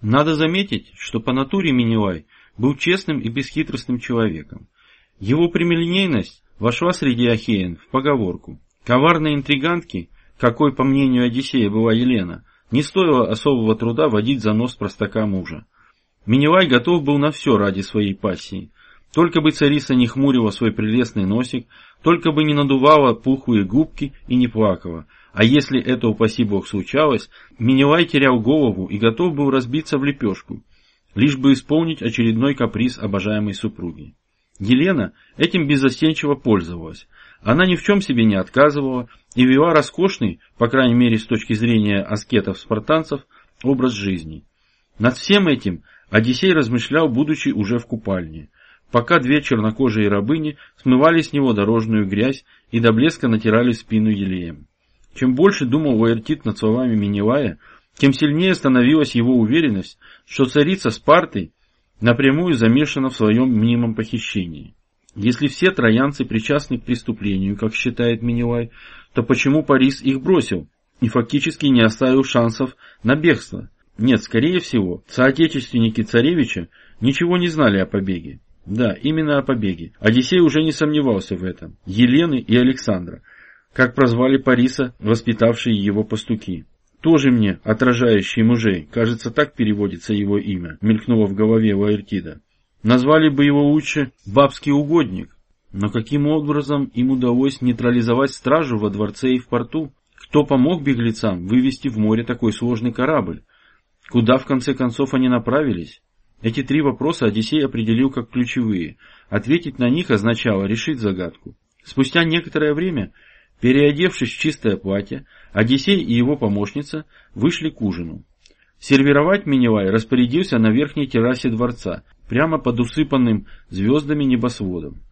Надо заметить, что по натуре Минилай был честным и бесхитростным человеком. Его прямолинейность вошла среди ахеен в поговорку. Коварной интригантки, какой, по мнению Одиссея, была Елена, не стоило особого труда водить за нос простака мужа. Минилай готов был на все ради своей пассии. Только бы царица не хмурила свой прелестный носик, только бы не надувала пухлые губки и не плакала. А если это, упаси бог, случалось, Минилай терял голову и готов был разбиться в лепешку, лишь бы исполнить очередной каприз обожаемой супруги. Елена этим беззастенчиво пользовалась. Она ни в чем себе не отказывала и вела роскошный, по крайней мере с точки зрения аскетов-спартанцев, образ жизни. Над всем этим Одиссей размышлял, будучи уже в купальне, пока две чернокожие рабыни смывали с него дорожную грязь и до блеска натирали спину елеем. Чем больше думал Лаэртит над словами Минилая, тем сильнее становилась его уверенность, что царица Спарты напрямую замешана в своем мнимом похищении. Если все троянцы причастны к преступлению, как считает Минилай, то почему Парис их бросил и фактически не оставил шансов на бегство? Нет, скорее всего, соотечественники царевича ничего не знали о побеге. Да, именно о побеге. Одиссей уже не сомневался в этом. Елены и Александра, как прозвали Париса, воспитавшие его пастуки. Тоже мне, отражающий мужей, кажется, так переводится его имя, мелькнуло в голове у Аэртида. Назвали бы его лучше «бабский угодник». Но каким образом им удалось нейтрализовать стражу во дворце и в порту? Кто помог беглецам вывести в море такой сложный корабль? Куда в конце концов они направились? Эти три вопроса Одиссей определил как ключевые. Ответить на них означало решить загадку. Спустя некоторое время Переодевшись в чистое платье, Одиссей и его помощница вышли к ужину. Сервировать Миневай распорядился на верхней террасе дворца, прямо под усыпанным звездами небосводом.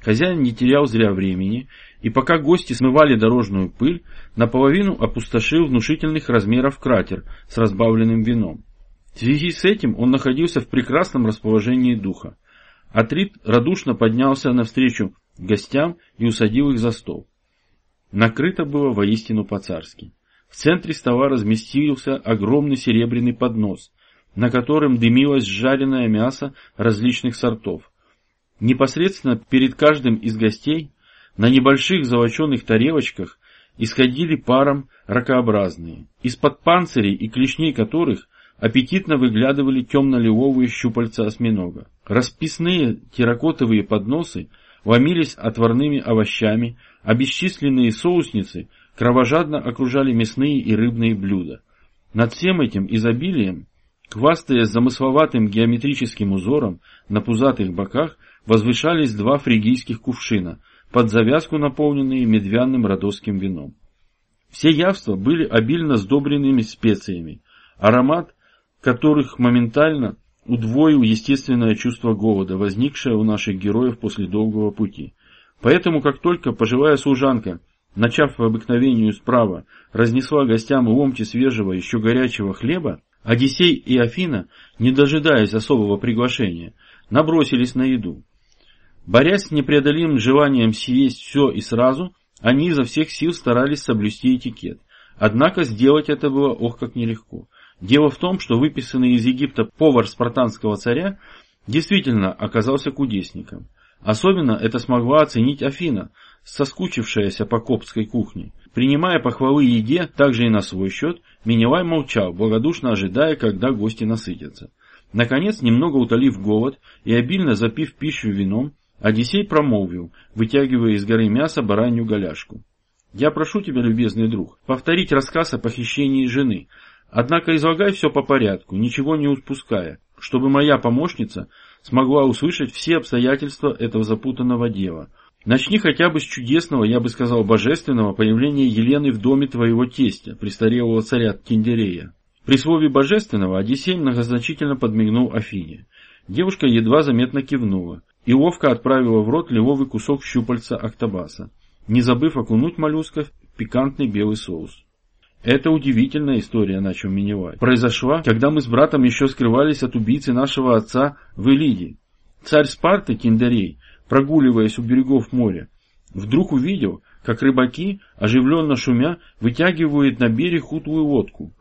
Хозяин не терял зря времени, и пока гости смывали дорожную пыль, наполовину опустошил внушительных размеров кратер с разбавленным вином. В связи с этим он находился в прекрасном расположении духа. Атрит радушно поднялся навстречу гостям и усадил их за стол. Накрыто было воистину по-царски. В центре стола разместился огромный серебряный поднос, на котором дымилось жареное мясо различных сортов. Непосредственно перед каждым из гостей на небольших золоченых тарелочках исходили паром ракообразные, из-под панцирей и клешней которых аппетитно выглядывали темно-лиловые щупальца осьминога. Расписные терракотовые подносы ломились отварными овощами, а бесчисленные соусницы кровожадно окружали мясные и рыбные блюда. Над всем этим изобилием, хвастаясь замысловатым геометрическим узором, на пузатых боках возвышались два фригийских кувшина, под завязку наполненные медвяным родосским вином. Все явства были обильно сдобренными специями, аромат которых моментально удвоил естественное чувство голода, возникшее у наших героев после долгого пути. Поэтому, как только пожилая служанка, начав по обыкновению справа, разнесла гостям ломти свежего, еще горячего хлеба, Одиссей и Афина, не дожидаясь особого приглашения, набросились на еду. Борясь с непреодолимым желанием съесть все и сразу, они изо всех сил старались соблюсти этикет. Однако сделать это было ох как нелегко. Дело в том, что выписанный из Египта повар спартанского царя действительно оказался кудесником. Особенно это смогла оценить Афина, соскучившаяся по коптской кухне. Принимая похвалы еде, также и на свой счет, Миневай молчал, благодушно ожидая, когда гости насытятся. Наконец, немного утолив голод и обильно запив пищу вином, Одиссей промолвил, вытягивая из горы мяса баранью голяшку. «Я прошу тебя, любезный друг, повторить рассказ о похищении жены, однако излагай все по порядку, ничего не упуская, чтобы моя помощница смогла услышать все обстоятельства этого запутанного дела. Начни хотя бы с чудесного, я бы сказал, божественного появления Елены в доме твоего тестя, престарелого царя Киндерея. При слове «божественного» Одиссей многозначительно подмигнул Афине. Девушка едва заметно кивнула и ловко отправила в рот лиловый кусок щупальца Актобаса, не забыв окунуть моллюска в пикантный белый соус. Это удивительная история, начал Миневай. Произошла, когда мы с братом еще скрывались от убийцы нашего отца в Элиде. Царь Спарты, Киндарей, прогуливаясь у берегов моря, вдруг увидел, как рыбаки, оживленно шумя, вытягивают на берег утлую лодку.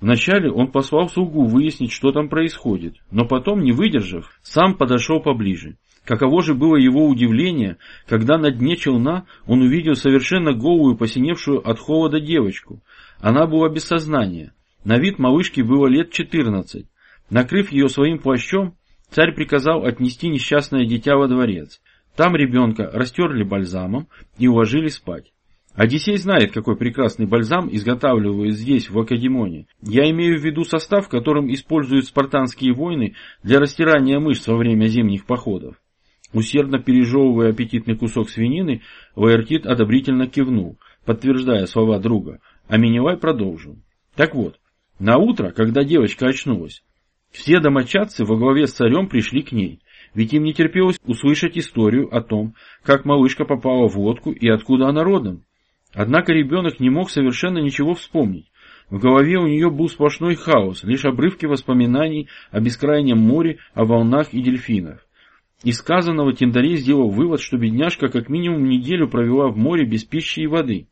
Вначале он послал слугу выяснить, что там происходит, но потом, не выдержав, сам подошел поближе. Каково же было его удивление, когда на дне челна он увидел совершенно голую, посиневшую от холода девочку. Она была без сознания. На вид малышки было лет четырнадцать. Накрыв ее своим плащом, царь приказал отнести несчастное дитя во дворец. Там ребенка растерли бальзамом и уложили спать. Одиссей знает, какой прекрасный бальзам изготавливают здесь, в Академоне. Я имею в виду состав, которым используют спартанские войны для растирания мышц во время зимних походов. Усердно пережевывая аппетитный кусок свинины, Лаэртит одобрительно кивнул, подтверждая слова друга, а Миневай продолжил. Так вот, на утро, когда девочка очнулась, все домочадцы во главе с царем пришли к ней, ведь им не терпелось услышать историю о том, как малышка попала в лодку и откуда она родом. Однако ребенок не мог совершенно ничего вспомнить. В голове у нее был сплошной хаос, лишь обрывки воспоминаний о бескрайнем море, о волнах и дельфинах. Из сказанного Тиндарей сделал вывод, что бедняжка как минимум неделю провела в море без пищи и воды.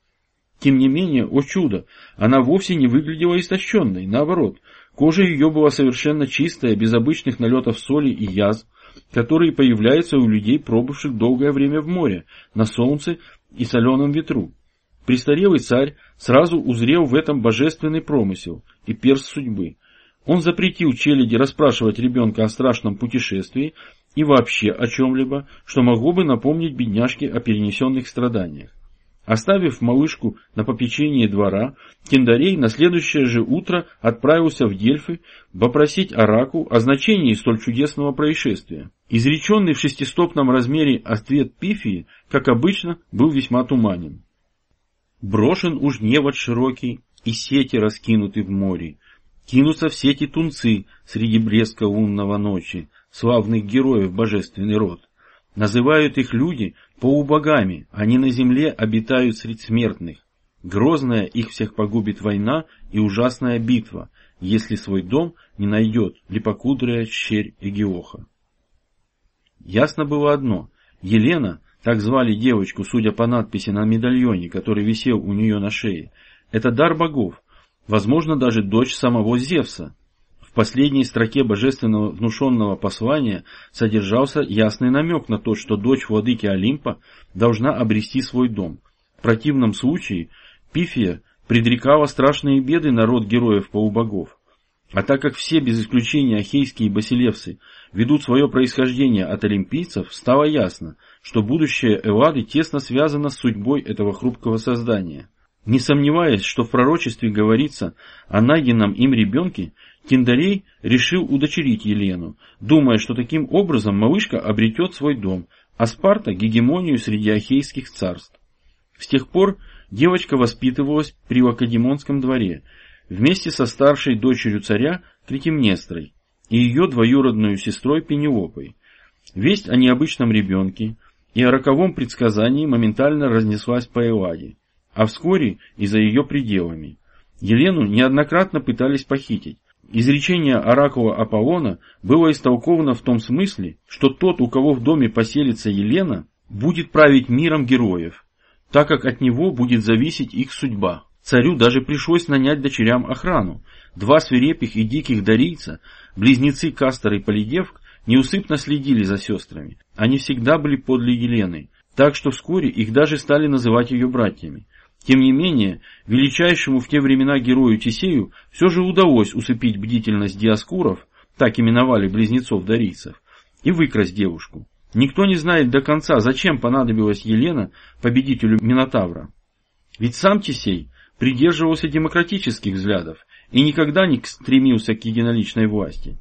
Тем не менее, о чудо, она вовсе не выглядела истощенной, наоборот, кожа ее была совершенно чистая, без обычных налетов соли и язв, которые появляются у людей, пробывших долгое время в море, на солнце и соленом ветру. Престарелый царь сразу узрел в этом божественный промысел и перст судьбы. Он запретил челяди расспрашивать ребенка о страшном путешествии и вообще о чем-либо, что могло бы напомнить бедняжке о перенесенных страданиях. Оставив малышку на попечении двора, Кендарей на следующее же утро отправился в Дельфы попросить Араку о значении столь чудесного происшествия. Изреченный в шестистопном размере ответ Пифии, как обычно, был весьма туманен. Брошен уж невод широкий, и сети раскинуты в море. Кинутся в сети тунцы среди блеска лунного ночи, славных героев божественный род. Называют их люди полубогами, они на земле обитают среди смертных. Грозная их всех погубит война и ужасная битва, если свой дом не найдет липокудрая щерь Эгиоха. Ясно было одно. Елена так звали девочку, судя по надписи на медальоне, который висел у нее на шее. Это дар богов, возможно, даже дочь самого Зевса. В последней строке божественного внушенного послания содержался ясный намек на то, что дочь владыки Олимпа должна обрести свой дом. В противном случае Пифия предрекала страшные беды народ героев полубогов. А так как все, без исключения ахейские басилевсы, ведут свое происхождение от олимпийцев, стало ясно, что будущее Эллады тесно связано с судьбой этого хрупкого создания. Не сомневаясь, что в пророчестве говорится о найденном им ребенке, Тиндарей решил удочерить Елену, думая, что таким образом малышка обретет свой дом, а Спарта – гегемонию среди ахейских царств. С тех пор девочка воспитывалась при Лакедемонском дворе, вместе со старшей дочерью царя Клетимнестрой и ее двоюродной сестрой Пенелопой. Весть о необычном ребенке и о роковом предсказании моментально разнеслась по Элладе, а вскоре и за ее пределами. Елену неоднократно пытались похитить. Изречение оракула Аполлона было истолковано в том смысле, что тот, у кого в доме поселится Елена, будет править миром героев, так как от него будет зависеть их судьба. Царю даже пришлось нанять дочерям охрану. Два свирепых и диких дарийца, близнецы Кастор и Полидевк, неусыпно следили за сестрами. Они всегда были подле Елены, так что вскоре их даже стали называть ее братьями. Тем не менее, величайшему в те времена герою Тесею все же удалось усыпить бдительность диаскуров, так именовали близнецов-дарийцев, и выкрасть девушку. Никто не знает до конца, зачем понадобилась Елена победителю Минотавра. Ведь сам Тесей придерживался демократических взглядов и никогда не стремился к единоличной власти.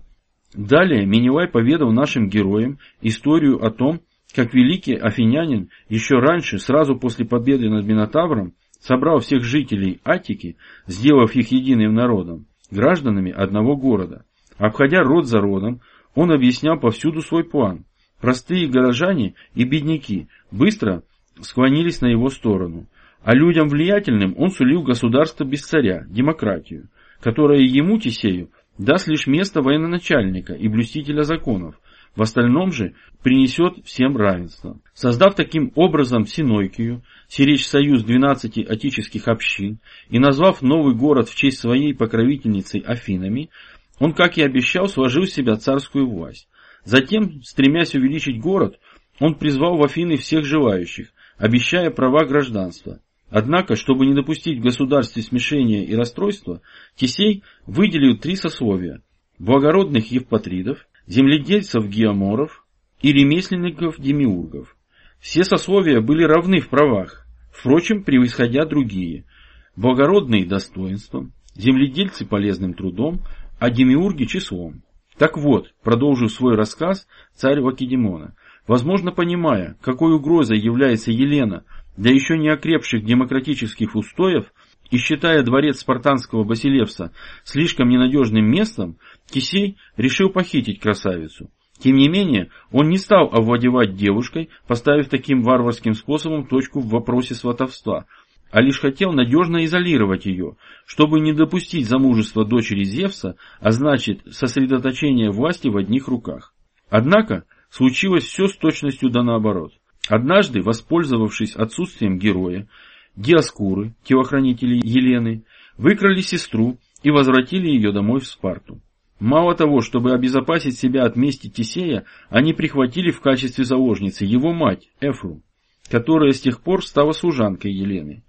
Далее Менелай поведал нашим героям историю о том, как великий афинянин еще раньше, сразу после победы над Минотавром, собрал всех жителей Атики, сделав их единым народом, гражданами одного города. Обходя род за родом, он объяснял повсюду свой план. Простые горожане и бедняки быстро склонились на его сторону, а людям влиятельным он сулил государство без царя, демократию, которая ему, Тесею, даст лишь место военачальника и блюстителя законов, в остальном же принесет всем равенство. Создав таким образом Синойкию, сиречь союз 12 отеческих общин и назвав новый город в честь своей покровительницы Афинами, он, как и обещал, сложил в себя царскую власть. Затем, стремясь увеличить город, он призвал в Афины всех желающих, обещая права гражданства. Однако, чтобы не допустить в государстве смешения и расстройства, Тесей выделил три сословия – благородных евпатридов, земледельцев-геоморов и ремесленников-демиургов. Все сословия были равны в правах, впрочем, превосходя другие. Благородные достоинством, земледельцы полезным трудом, а демиурги числом. Так вот, продолжил свой рассказ царь Вакедемона, возможно понимая, какой угрозой является Елена для еще не окрепших демократических устоев и считая дворец спартанского Басилевса слишком ненадежным местом, Кисей решил похитить красавицу. Тем не менее, он не стал овладевать девушкой, поставив таким варварским способом точку в вопросе сватовства, а лишь хотел надежно изолировать ее, чтобы не допустить замужества дочери Зевса, а значит сосредоточения власти в одних руках. Однако, случилось все с точностью да наоборот. Однажды, воспользовавшись отсутствием героя, Диаскуры, телохранители Елены, выкрали сестру и возвратили ее домой в Спарту. Мало того, чтобы обезопасить себя от мести Тесея, они прихватили в качестве заложницы его мать, Эфру, которая с тех пор стала служанкой Елены.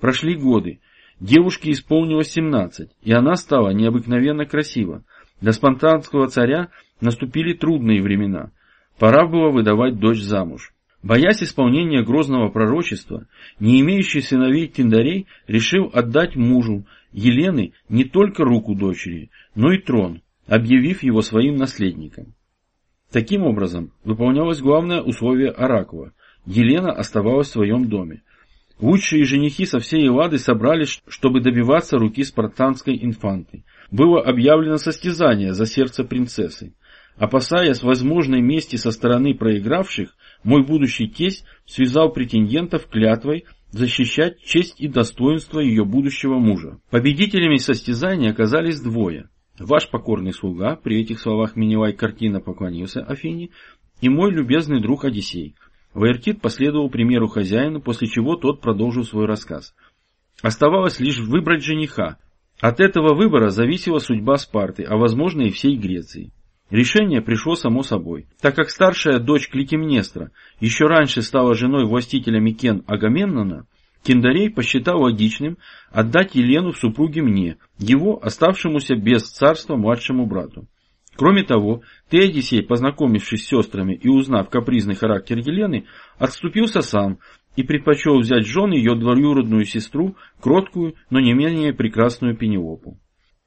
Прошли годы. Девушке исполнилось 17, и она стала необыкновенно красива. Для спонтанского царя наступили трудные времена. Пора было выдавать дочь замуж. Боясь исполнения грозного пророчества, не имеющий сыновей Тиндарей решил отдать мужу Елены не только руку дочери, но и трон, объявив его своим наследником. Таким образом, выполнялось главное условие Оракула. Елена оставалась в своем доме. Лучшие женихи со всей Эллады собрались, чтобы добиваться руки спартанской инфанты. Было объявлено состязание за сердце принцессы. Опасаясь возможной мести со стороны проигравших, мой будущий тесть связал претендентов клятвой защищать честь и достоинство ее будущего мужа. Победителями состязания оказались двое. Ваш покорный слуга, при этих словах Миневай картина поклонился Афине, и мой любезный друг Одиссей. Ваертит последовал примеру хозяина, после чего тот продолжил свой рассказ. Оставалось лишь выбрать жениха. От этого выбора зависела судьба Спарты, а возможно и всей Греции. Решение пришло само собой, так как старшая дочь Кликемнестра еще раньше стала женой властителя Микен Агамемнона, Киндарей посчитал логичным отдать Елену в супруги мне, его оставшемуся без царства младшему брату. Кроме того, ты, Одиссей, познакомившись с сестрами и узнав капризный характер Елены, отступился сам и предпочел взять в жены ее двоюродную сестру, кроткую, но не менее прекрасную Пенелопу.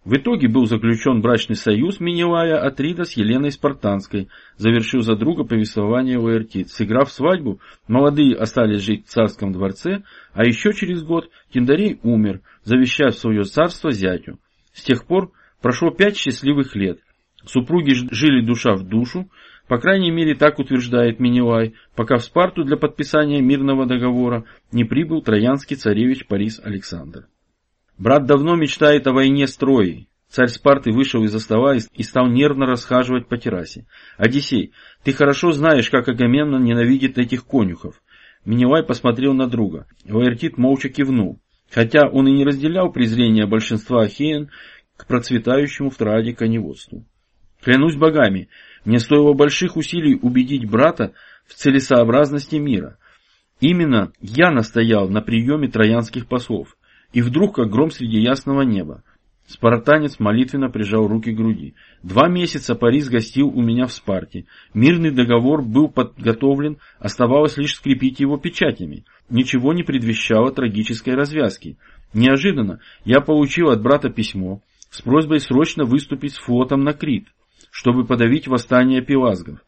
В итоге был заключен брачный союз Минилая Атрида с Еленой Спартанской, завершил за друга повествование Лаэртит. Сыграв свадьбу, молодые остались жить в царском дворце, а еще через год Киндарей умер, завещав свое царство зятю. С тех пор прошло пять счастливых лет. Супруги жили душа в душу, по крайней мере так утверждает Минилай, пока в Спарту для подписания мирного договора не прибыл троянский царевич Парис Александр. Брат давно мечтает о войне с Троей. Царь Спарты вышел из-за стола и стал нервно расхаживать по террасе. «Одиссей, ты хорошо знаешь, как Агамемнон ненавидит этих конюхов». Миневай посмотрел на друга. Ваертит молча кивнул, хотя он и не разделял презрения большинства ахеен к процветающему в Троаде коневодству. «Клянусь богами, мне стоило больших усилий убедить брата в целесообразности мира. Именно я настоял на приеме троянских послов. И вдруг, как гром среди ясного неба, Спартанец молитвенно прижал руки к груди. Два месяца Парис гостил у меня в Спарте. Мирный договор был подготовлен, оставалось лишь скрепить его печатями. Ничего не предвещало трагической развязки. Неожиданно я получил от брата письмо с просьбой срочно выступить с флотом на Крит, чтобы подавить восстание пелазгов.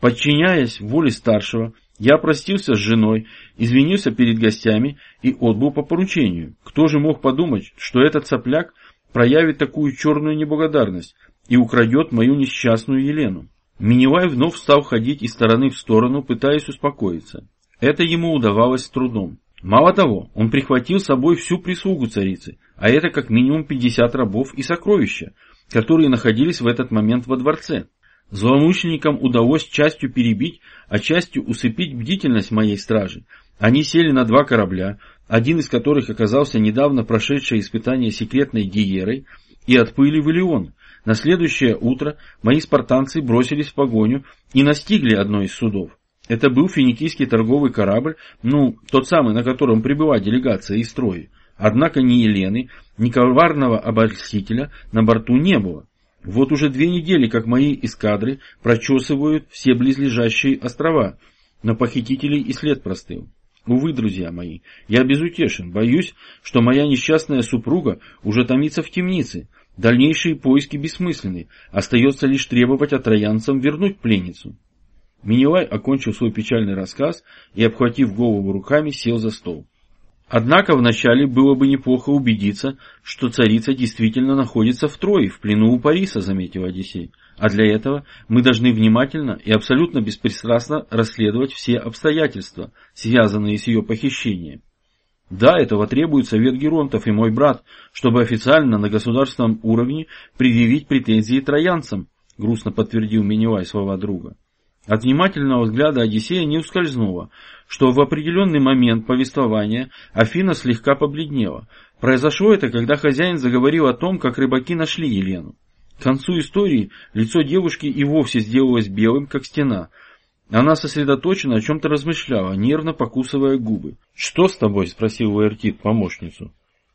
Подчиняясь воле старшего, я простился с женой, извинился перед гостями и отбыл по поручению. Кто же мог подумать, что этот сопляк проявит такую черную неблагодарность и украдет мою несчастную Елену? Миневай вновь стал ходить из стороны в сторону, пытаясь успокоиться. Это ему удавалось с трудом. Мало того, он прихватил с собой всю прислугу царицы, а это как минимум 50 рабов и сокровища, которые находились в этот момент во дворце. Злоумышленникам удалось частью перебить, а частью усыпить бдительность моей стражи. Они сели на два корабля, один из которых оказался недавно прошедшее испытание секретной гиерой, и отплыли в Илион. На следующее утро мои спартанцы бросились в погоню и настигли одно из судов. Это был финикийский торговый корабль, ну, тот самый, на котором прибыла делегация из Трои. Однако ни Елены, ни коварного обольстителя на борту не было. Вот уже две недели, как мои эскадры прочесывают все близлежащие острова, но похитителей и след простыл. Увы, друзья мои, я безутешен, боюсь, что моя несчастная супруга уже томится в темнице. Дальнейшие поиски бессмысленны, остается лишь требовать от троянцам вернуть пленницу. Минилай окончил свой печальный рассказ и, обхватив голову руками, сел за стол. Однако вначале было бы неплохо убедиться, что царица действительно находится в Трое, в плену у Париса, заметил Одиссей. А для этого мы должны внимательно и абсолютно беспристрастно расследовать все обстоятельства, связанные с ее похищением. Да, этого требует Совет Геронтов и мой брат, чтобы официально на государственном уровне предъявить претензии троянцам, грустно подтвердил Минилай слова друга. От внимательного взгляда Одиссея не ускользнуло, что в определенный момент повествования Афина слегка побледнела. Произошло это, когда хозяин заговорил о том, как рыбаки нашли Елену. К концу истории лицо девушки и вовсе сделалось белым, как стена. Она сосредоточенно о чем-то размышляла, нервно покусывая губы. «Что с тобой?» – спросил Лаэртит помощницу.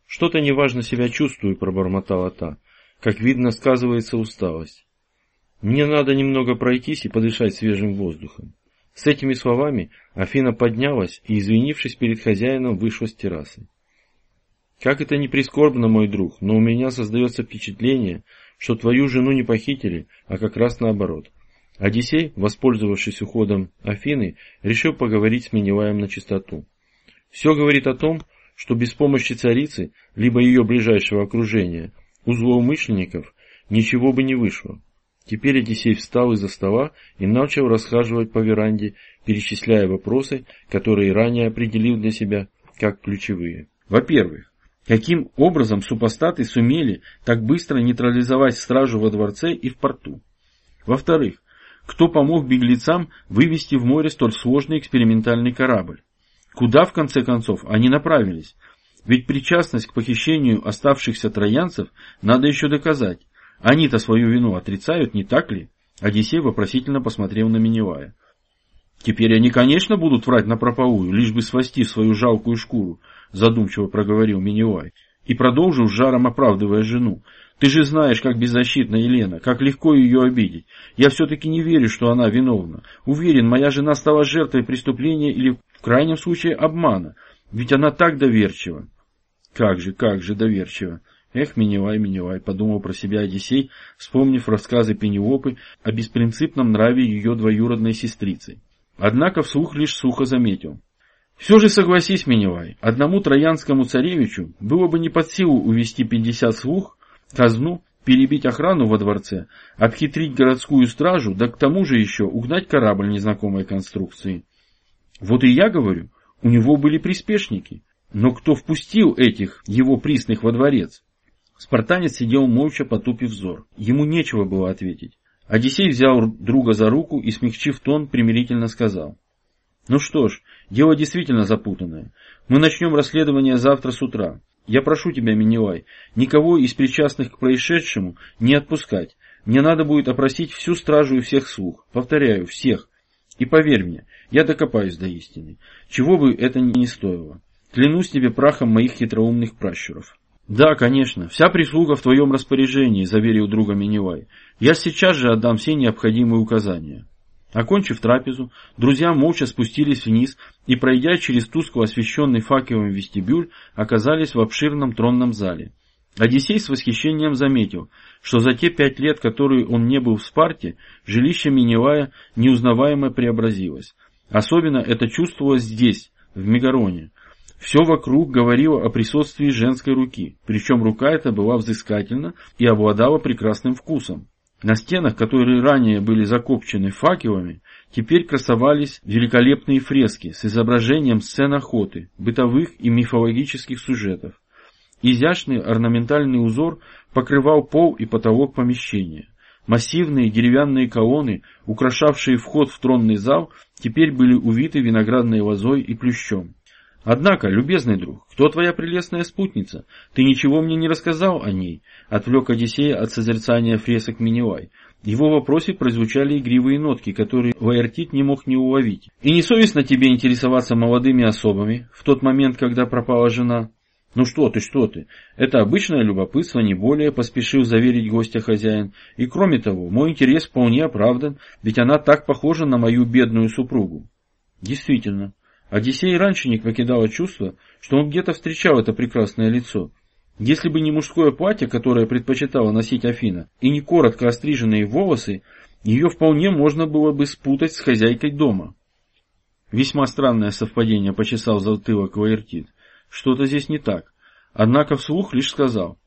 «Что-то неважно себя чувствую», – пробормотала та. «Как видно, сказывается усталость». Мне надо немного пройтись и подышать свежим воздухом. С этими словами Афина поднялась и, извинившись перед хозяином, вышла с террасы. Как это не прискорбно, мой друг, но у меня создается впечатление, что твою жену не похитили, а как раз наоборот. Одиссей, воспользовавшись уходом Афины, решил поговорить с Менелаем на чистоту. Все говорит о том, что без помощи царицы, либо ее ближайшего окружения, у злоумышленников ничего бы не вышло. Теперь Одиссей встал из-за стола и начал расхаживать по веранде, перечисляя вопросы, которые ранее определил для себя как ключевые. Во-первых, каким образом супостаты сумели так быстро нейтрализовать стражу во дворце и в порту? Во-вторых, кто помог беглецам вывести в море столь сложный экспериментальный корабль? Куда, в конце концов, они направились? Ведь причастность к похищению оставшихся троянцев надо еще доказать, они-то свою вину отрицают, не так ли? Одиссей вопросительно посмотрел на Миневая. Теперь они, конечно, будут врать на проповую, лишь бы свести свою жалкую шкуру, задумчиво проговорил Миневай. И продолжил жаром оправдывая жену. Ты же знаешь, как беззащитна Елена, как легко ее обидеть. Я все-таки не верю, что она виновна. Уверен, моя жена стала жертвой преступления или, в крайнем случае, обмана. Ведь она так доверчива. Как же, как же доверчива. Эх, Миневай, Миневай, подумал про себя Одиссей, вспомнив рассказы Пенелопы о беспринципном нраве ее двоюродной сестрицы. Однако вслух лишь сухо заметил. Все же согласись, Миневай, одному троянскому царевичу было бы не под силу увести пятьдесят слух, казну, перебить охрану во дворце, обхитрить городскую стражу, да к тому же еще угнать корабль незнакомой конструкции. Вот и я говорю, у него были приспешники. Но кто впустил этих его присных во дворец? Спартанец сидел молча, потупив взор. Ему нечего было ответить. Одиссей взял друга за руку и, смягчив тон, примирительно сказал. «Ну что ж, дело действительно запутанное. Мы начнем расследование завтра с утра. Я прошу тебя, Минилай, никого из причастных к происшедшему не отпускать. Мне надо будет опросить всю стражу и всех слух. Повторяю, всех. И поверь мне, я докопаюсь до истины. Чего бы это ни стоило. Клянусь тебе прахом моих хитроумных пращуров». «Да, конечно, вся прислуга в твоем распоряжении», – заверил друга Миневай. «Я сейчас же отдам все необходимые указания». Окончив трапезу, друзья молча спустились вниз и, пройдя через тускло освещенный факелом вестибюль, оказались в обширном тронном зале. Одиссей с восхищением заметил, что за те пять лет, которые он не был в Спарте, жилище Миневая неузнаваемо преобразилось. Особенно это чувствовалось здесь, в Мегароне. Все вокруг говорило о присутствии женской руки, причем рука эта была взыскательна и обладала прекрасным вкусом. На стенах, которые ранее были закопчены факелами, теперь красовались великолепные фрески с изображением сцен охоты, бытовых и мифологических сюжетов. Изящный орнаментальный узор покрывал пол и потолок помещения. Массивные деревянные колонны, украшавшие вход в тронный зал, теперь были увиты виноградной лозой и плющом. «Однако, любезный друг, кто твоя прелестная спутница? Ты ничего мне не рассказал о ней?» — отвлек Одиссея от созерцания фресок Минивай. Его вопросе прозвучали игривые нотки, которые Ваертит не мог не уловить. «И не совестно тебе интересоваться молодыми особами в тот момент, когда пропала жена?» «Ну что ты, что ты, это обычное любопытство, не более», — поспешил заверить гостя хозяин. «И кроме того, мой интерес вполне оправдан, ведь она так похожа на мою бедную супругу». «Действительно, Одиссей раньше не покидало чувство, что он где-то встречал это прекрасное лицо. Если бы не мужское платье, которое предпочитала носить Афина, и не коротко остриженные волосы, ее вполне можно было бы спутать с хозяйкой дома. Весьма странное совпадение почесал затылок Ваертит. Что-то здесь не так. Однако вслух лишь сказал.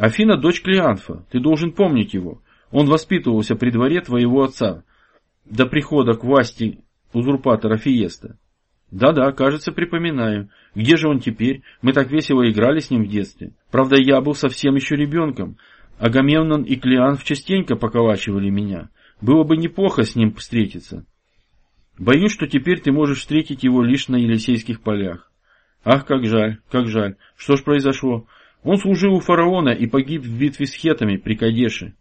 Афина дочь Клеанфа, ты должен помнить его. Он воспитывался при дворе твоего отца, до прихода к власти узурпатора Фиеста. Да-да, кажется, припоминаю. Где же он теперь? Мы так весело играли с ним в детстве. Правда, я был совсем еще ребенком. Агамемнон и Клеанф частенько поколачивали меня. Было бы неплохо с ним встретиться. Боюсь, что теперь ты можешь встретить его лишь на Елисейских полях. Ах, как жаль, как жаль. Что ж произошло? Он служил у фараона и погиб в битве с хетами при Кадеше.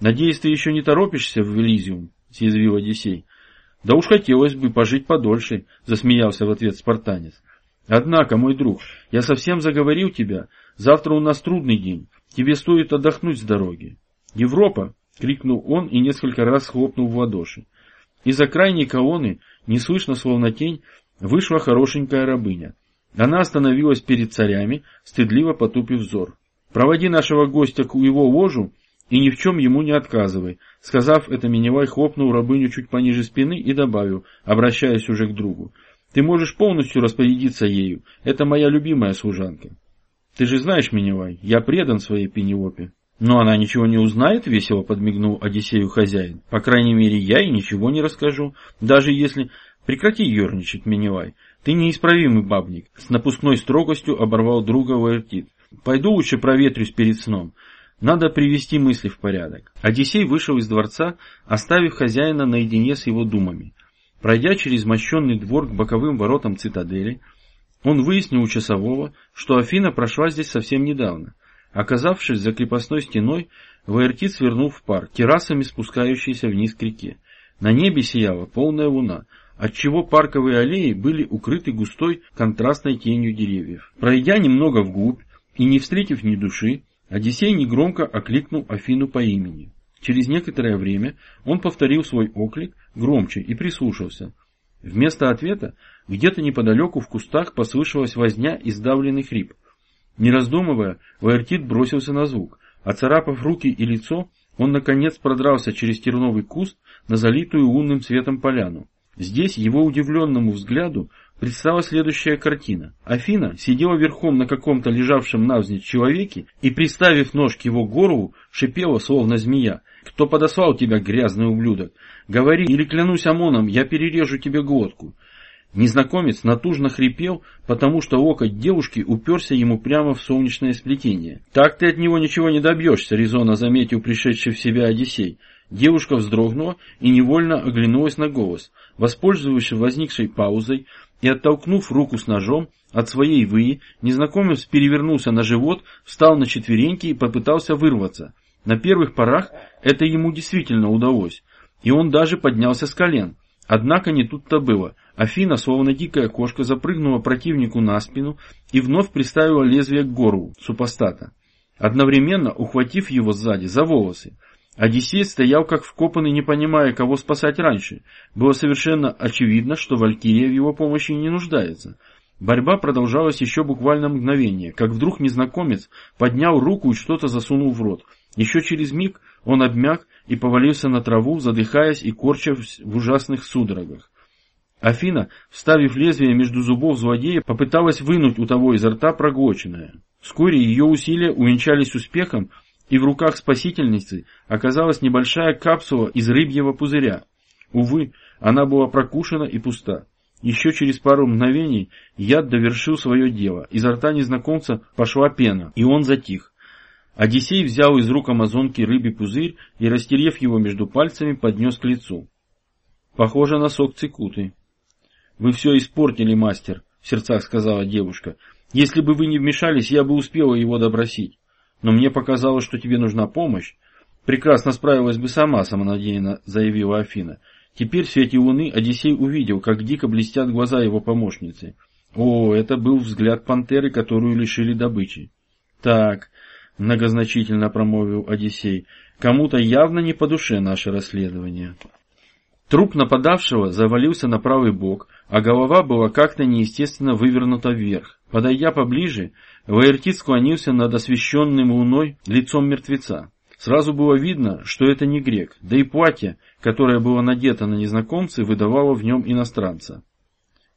Надеюсь, ты еще не торопишься в Элизиум, съязвил Одиссей. Да уж хотелось бы пожить подольше, засмеялся в ответ спартанец. Однако, мой друг, я совсем заговорил тебя. Завтра у нас трудный день. Тебе стоит отдохнуть с дороги. Европа! крикнул он и несколько раз хлопнул в ладоши. Из-за крайней колонны, неслышно словно тень, вышла хорошенькая рабыня. Она остановилась перед царями, стыдливо потупив взор. «Проводи нашего гостя к его ложу и ни в чем ему не отказывай. Сказав это, Миневай хлопнул рабыню чуть пониже спины и добавил, обращаясь уже к другу. Ты можешь полностью распорядиться ею. Это моя любимая служанка. Ты же знаешь, Миневай, я предан своей Пенелопе. Но она ничего не узнает, весело подмигнул Одиссею хозяин. По крайней мере, я ей ничего не расскажу. Даже если... Прекрати ерничать, Миневай. Ты неисправимый бабник. С напускной строгостью оборвал друга Ваертит. Пойду лучше проветрюсь перед сном. Надо привести мысли в порядок. Одиссей вышел из дворца, оставив хозяина наедине с его думами. Пройдя через мощенный двор к боковым воротам цитадели, он выяснил у часового, что Афина прошла здесь совсем недавно. Оказавшись за крепостной стеной, Ваертит свернул в парк, террасами спускающийся вниз к реке. На небе сияла полная луна, отчего парковые аллеи были укрыты густой контрастной тенью деревьев. Пройдя немного вглубь и не встретив ни души, Одиссей негромко окликнул Афину по имени. Через некоторое время он повторил свой оклик громче и прислушался. Вместо ответа где-то неподалеку в кустах послышалась возня и сдавленный хрип. Не раздумывая, Ваертит бросился на звук. Оцарапав руки и лицо, он наконец продрался через терновый куст на залитую лунным светом поляну. Здесь его удивленному взгляду предстала следующая картина. Афина сидела верхом на каком-то лежавшем навзничь человеке и, приставив нож к его горлу, шипела, словно змея. «Кто подослал тебя, грязный ублюдок? Говори, или клянусь ОМОНом, я перережу тебе глотку». Незнакомец натужно хрипел, потому что локоть девушки уперся ему прямо в солнечное сплетение. «Так ты от него ничего не добьешься», — резонно заметил пришедший в себя Одиссей. Девушка вздрогнула и невольно оглянулась на голос. Воспользовавшись возникшей паузой, и, оттолкнув руку с ножом от своей выи, незнакомец перевернулся на живот, встал на четвереньки и попытался вырваться. На первых порах это ему действительно удалось, и он даже поднялся с колен. Однако не тут-то было. Афина, словно дикая кошка, запрыгнула противнику на спину и вновь приставила лезвие к горлу супостата, одновременно ухватив его сзади за волосы. Одиссей стоял как вкопанный, не понимая, кого спасать раньше. Было совершенно очевидно, что Валькирия в его помощи не нуждается. Борьба продолжалась еще буквально мгновение, как вдруг незнакомец поднял руку и что-то засунул в рот. Еще через миг он обмяк и повалился на траву, задыхаясь и корчась в ужасных судорогах. Афина, вставив лезвие между зубов злодея, попыталась вынуть у того изо рта проглоченное. Вскоре ее усилия увенчались успехом, и в руках спасительницы оказалась небольшая капсула из рыбьего пузыря. Увы, она была прокушена и пуста. Еще через пару мгновений яд довершил свое дело. Изо рта незнакомца пошла пена, и он затих. Одиссей взял из рук амазонки рыбий пузырь и, растерев его между пальцами, поднес к лицу. Похоже на сок цикуты. «Вы все испортили, мастер», — в сердцах сказала девушка. «Если бы вы не вмешались, я бы успела его допросить. Но мне показалось, что тебе нужна помощь. Прекрасно справилась бы сама, самонадеянно заявила Афина. Теперь в свете луны Одиссей увидел, как дико блестят глаза его помощницы. О, это был взгляд пантеры, которую лишили добычи. Так, многозначительно промолвил Одиссей, кому-то явно не по душе наше расследование. Труп нападавшего завалился на правый бок, а голова была как-то неестественно вывернута вверх. Подойдя поближе, Ваертит склонился над освещенным луной лицом мертвеца. Сразу было видно, что это не грек, да и платье, которое было надето на незнакомце, выдавало в нем иностранца.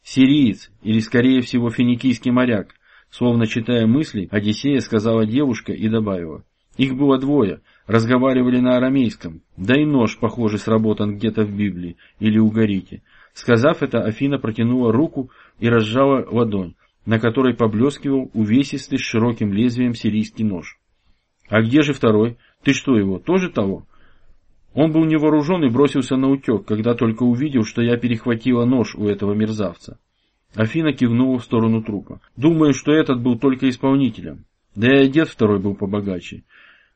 «Сириец, или скорее всего финикийский моряк», словно читая мысли, Одиссея сказала девушка и добавила. Их было двое, разговаривали на арамейском, да и нож, похоже, сработан где-то в Библии или у Горите. Сказав это, Афина протянула руку и разжала ладонь, на которой поблескивал увесистый с широким лезвием сирийский нож. «А где же второй? Ты что его, тоже того?» Он был невооружен и бросился на утек, когда только увидел, что я перехватила нож у этого мерзавца. Афина кивнула в сторону трупа. Думаю, что этот был только исполнителем. Да и одет второй был побогаче.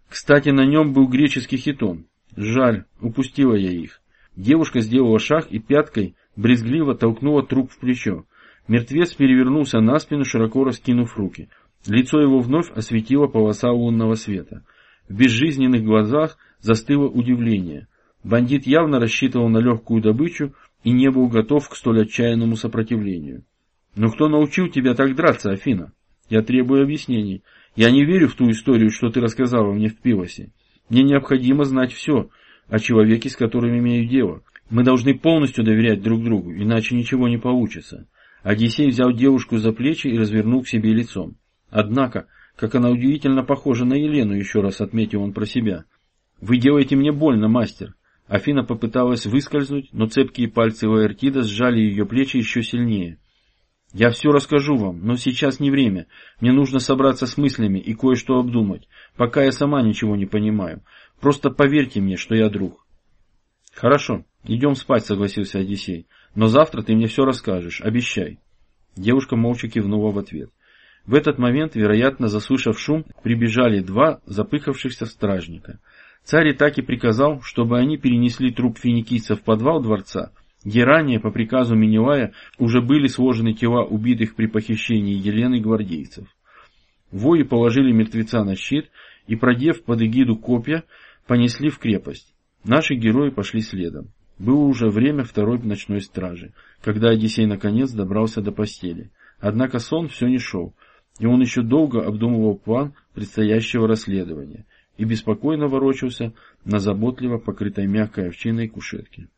Кстати, на нем был греческий хитон. Жаль, упустила я их. Девушка сделала шаг и пяткой брезгливо толкнула труп в плечо. Мертвец перевернулся на спину, широко раскинув руки. Лицо его вновь осветила полоса лунного света. В безжизненных глазах застыло удивление. Бандит явно рассчитывал на легкую добычу и не был готов к столь отчаянному сопротивлению. «Но кто научил тебя так драться, Афина? Я требую объяснений. Я не верю в ту историю, что ты рассказала мне в Пивосе. Мне необходимо знать все о человеке, с которым имею дело. Мы должны полностью доверять друг другу, иначе ничего не получится». Одиссей взял девушку за плечи и развернул к себе лицом. Однако, как она удивительно похожа на Елену, еще раз отметил он про себя. «Вы делаете мне больно, мастер». Афина попыталась выскользнуть, но цепкие пальцы Лаэртида сжали ее плечи еще сильнее. «Я все расскажу вам, но сейчас не время. Мне нужно собраться с мыслями и кое-что обдумать, пока я сама ничего не понимаю. Просто поверьте мне, что я друг». «Хорошо, идем спать», — согласился Одиссей. «Но завтра ты мне все расскажешь, обещай». Девушка молча кивнула в ответ. В этот момент, вероятно, заслышав шум, прибежали два запыхавшихся стражника. Царь и так и приказал, чтобы они перенесли труп финикийца в подвал дворца, где ранее, по приказу Минилая, уже были сложены тела убитых при похищении Елены гвардейцев. Вои положили мертвеца на щит и, продев под эгиду копья, понесли в крепость. Наши герои пошли следом. Было уже время второй ночной стражи, когда Одиссей наконец добрался до постели. Однако сон все не шел, и он еще долго обдумывал план предстоящего расследования и беспокойно ворочался на заботливо покрытой мягкой овчиной кушетке.